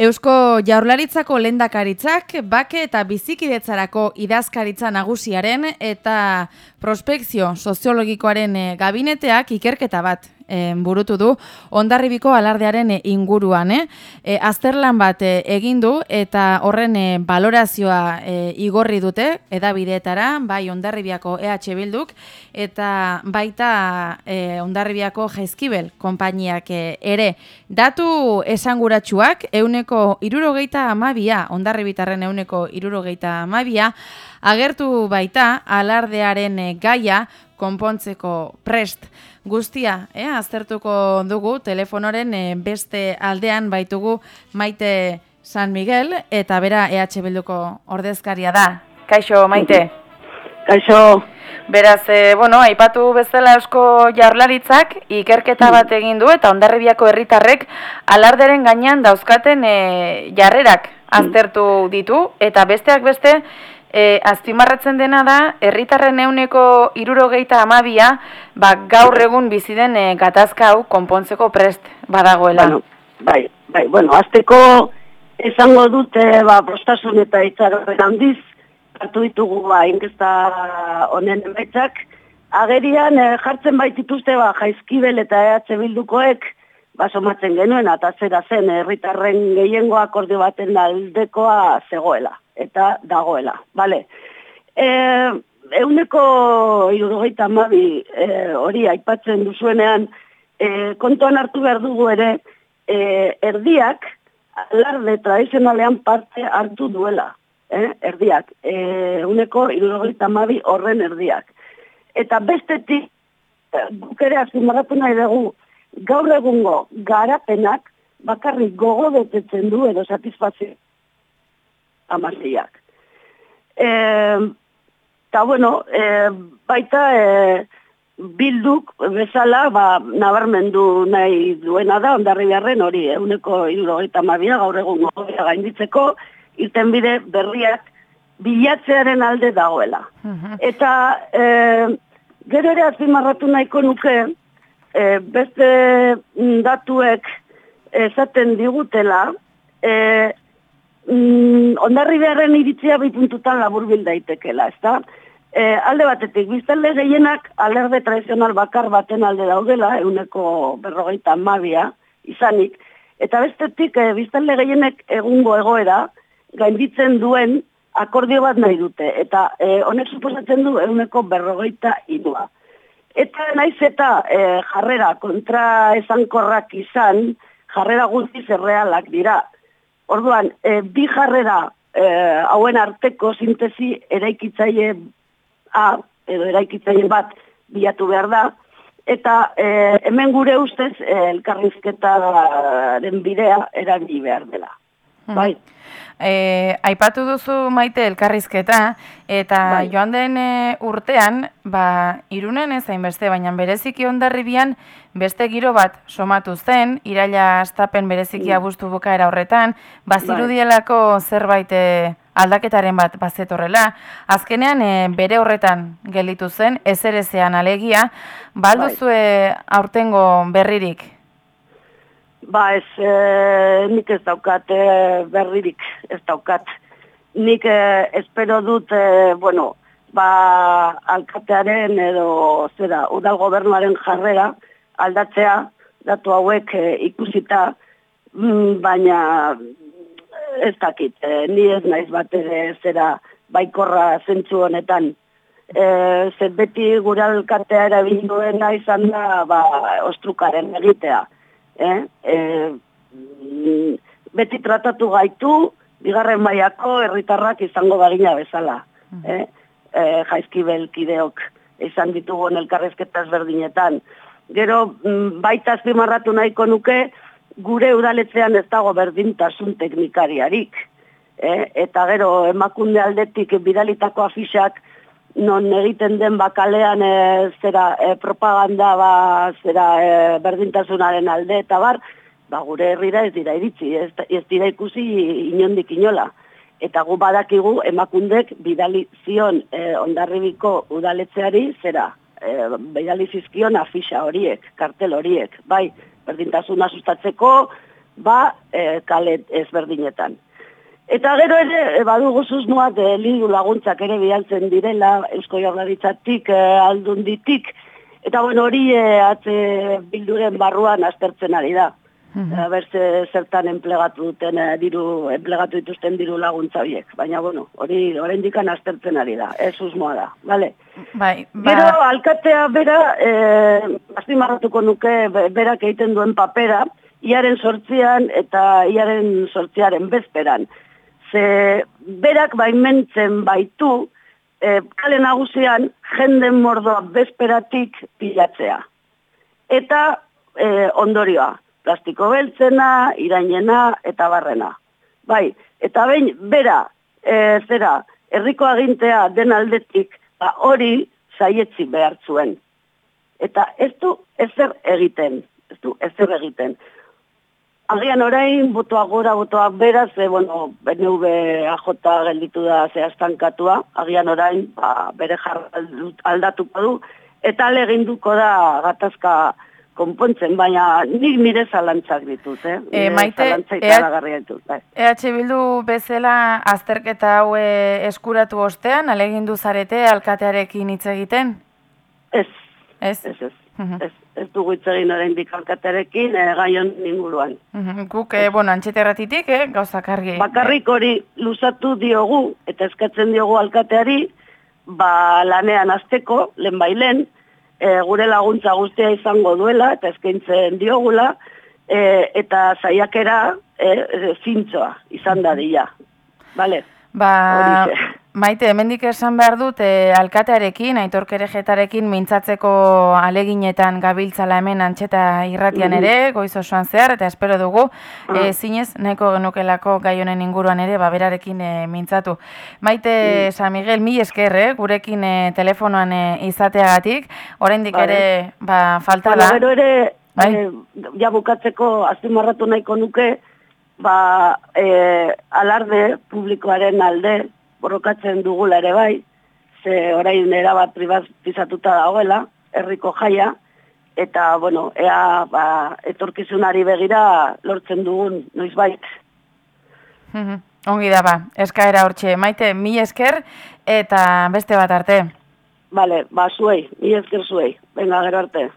Eusko Jaurlaritzako lendakaritzak bake eta bizikidetzarako idazkaritza nagusiaren eta prospekzio soziologikoaren eh, gabineteak ikerketa bat e, burutu du ondarribiko alardearen eh, inguruan. Eh? E, azterlan bat egin du eta horren e, balorazioa igorri dute edabideetara, bai ondarribiako EH Bilduk, eta baita e, ondarribiako jaizkibel konpainiak ere. Datu esanguratsuak, euneko irurogeita amabia, ondarribitarren euneko irurogeita amabia, agertu baita alardearen gaia konpontzeko prest guztia, eh, aztertuko dugu telefonoren eh, beste aldean baitugu Maite San Miguel eta bera EH Bilduko ordezkaria da. Kaixo Maite. Kaixo. Beraz, e, bueno, aipatu bezala asko jarlaritzak ikerketa bat egin du eta ondarribiako herritarrek alarderen gainean dauzkaten e, jarrerak aztertu ditu eta besteak beste E, azpimarratzen dena da, herritarren euneko irurogeita amabia, ba, gaur egun bizi den e, gatazka hau konpontzeko prest badagoela. Bueno, bai, bai, bueno, azteko esango dute, ba, postasun eta itzaropen handiz, hartu ditugu, ba, inkesta honen emaitzak, agerian e, jartzen baitituzte, ba, jaizkibel eta EH Bildukoek, ba, somatzen genuen, eta zera zen, herritarren gehiengo akordio baten aldekoa zegoela eta dagoela. Vale. E, euneko irurogeita mabi e, hori aipatzen duzuenean, e, kontuan hartu behar dugu ere, e, erdiak alarde tradizionalean parte hartu duela. Eh? Erdiak. E, euneko irurogeita mabi horren erdiak. Eta bestetik, guk ere azimarratu nahi dugu, gaur egungo garapenak bakarrik gogo betetzen du edo satisfazio amaziak. Eta, bueno, e, baita e, bilduk bezala, ba, nabarmendu nahi duena da, ondarri beharren hori, eguneko irurogeita mabia, gaur egun gobea gainditzeko, irten bide berriak bilatzearen alde dagoela. Eta, e, gero ere azimarratu nahiko nuke, e, beste datuek esaten digutela, e, mm, ondarri beharren iritzia bi puntutan labur daitekela, ez da? E, alde batetik, biztanle gehienak alerde tradizional bakar baten alde daudela, eguneko berrogeita mabia izanik, eta bestetik, e, biztanle gehienek egungo egoera, gainditzen duen akordio bat nahi dute, eta e, honek suposatzen du eguneko berrogeita inua. Eta naiz eta e, jarrera kontra esankorrak izan, jarrera guztiz errealak dira, Orduan, e, bi jarrera e, hauen arteko sintesi eraikitzaile a, edo eraikitzaile bat bilatu behar da, eta e, hemen gure ustez e, elkarrizketaren bidea erabili behar dela. Bai. E, aipatu duzu maite elkarrizketa, eta bai. joan den e, urtean, ba, irunen ez beste, baina bereziki ondarribian beste giro bat somatu zen, iraila astapen bereziki mm. abuztu bukaera horretan, bazirudielako bai. zerbait e, aldaketaren bat bazetorrela, azkenean e, bere horretan gelitu zen, ezerezean alegia, balduzue bai. aurtengo berririk Ba ez, e, nik ez daukat e, berririk, ez daukat. Nik e, espero dut, e, bueno, ba alkatearen edo zera, udal gobernuaren jarrera aldatzea, datu hauek e, ikusita, mm, baina ez dakit, e, ni ez naiz bat ere zera baikorra zentzu honetan. E, zer beti gure alkatea erabilduena izan da, ba, ostrukaren egitea eh? E, beti tratatu gaitu, bigarren maiako herritarrak izango bagina bezala. Mm. Eh? E, jaizki belkideok izan ditugu elkarrezketaz berdinetan. Gero, mm, baita azpimarratu nahiko nuke, gure udaletzean ez dago berdintasun teknikariarik. Eh? Eta gero, emakunde aldetik bidalitako afixak, non egiten den bakalean e, zera e, propaganda ba, zera e, berdintasunaren alde eta bar, ba, gure herrira ez dira iritsi, ez, ez dira ikusi inondik inola. Eta gu badakigu emakundek bidali zion e, ondarribiko udaletzeari zera, e, bidali zizkion afisa horiek, kartel horiek, bai, berdintasuna sustatzeko, ba e, kale ezberdinetan. Eta gero ere, e, badugu susmoak e, lidu laguntzak ere bialtzen direla, Eusko Jaurlaritzatik, e, aldunditik, eta bueno, hori e, atze bilduren barruan aztertzen ari da. Mm -hmm. zertan enplegatu duten diru, enplegatu dituzten diru laguntza horiek. Baina, bueno, hori dikan aztertzen ari da, ez usmoa da, bale? Bai, ba... Gero, alkatea bera, e, astimarratuko nuke, berak egiten duen papera, iaren sortzian eta iaren sortziaren bezperan. Ze berak baimentzen baitu, e, kale nagusian jenden mordoa bezperatik pilatzea. Eta e, ondorioa, plastiko beltzena, irainena eta barrena. Bai, eta behin, bera, e, zera, herriko agintea den aldetik, ba, hori zaietzi behar zuen. Eta ez du ezer egiten, ez du ezer egiten. Agian orain, botoak gora, botoak beraz, e, bueno, BNV AJ gelditu da zehaztankatua, agian orain, ba, bere aldatuko du, eta leginduko da gatazka konpontzen, baina nik nire zalantzak ditut, eh? E, maite, EH e Bildu bezala azterketa hau eh, eskuratu ostean, alegindu zarete alkatearekin hitz egiten? Ez, ez, ez, ez. Ez, ez dugu itzegin orain dikalkaterekin e, gaion inguruan. Guk, e, bueno, antxeterratitik, eh, gauzak argi. Bakarrik hori luzatu diogu, eta eskatzen diogu alkateari, ba lanean azteko, lehen bailen, e, gure laguntza guztia izango duela eta eskaintzen diogula e, eta saiakera e, zintzoa izan da dira. Vale. Ba, Maite, hemendik esan behar dut, e, alkatearekin, aitorkerejetarekin mintzatzeko aleginetan gabiltzala hemen antxeta irratian ere, goiz osoan zehar, eta espero dugu, e, zinez, nahiko genukelako gai honen inguruan ere, baberarekin e, mintzatu. Maite. San Miguel, mi esker, eh, gurekin e, telefonoan e, izateagatik, oraindik ere, ba, falta da. Bueno, ere, bai? e, ja bukatzeko, azimarratu nahiko nuke, ba, e, alarde publikoaren alde, borrokatzen dugula ere bai, ze orain erabat privatizatuta dagoela, herriko jaia, eta, bueno, ea, ba, etorkizunari begira lortzen dugun, noiz bait. Ongi da ba, eskaera hortxe, maite, mi esker, eta beste bat arte. Bale, ba, zuei, mi esker zuei, venga, gero arte.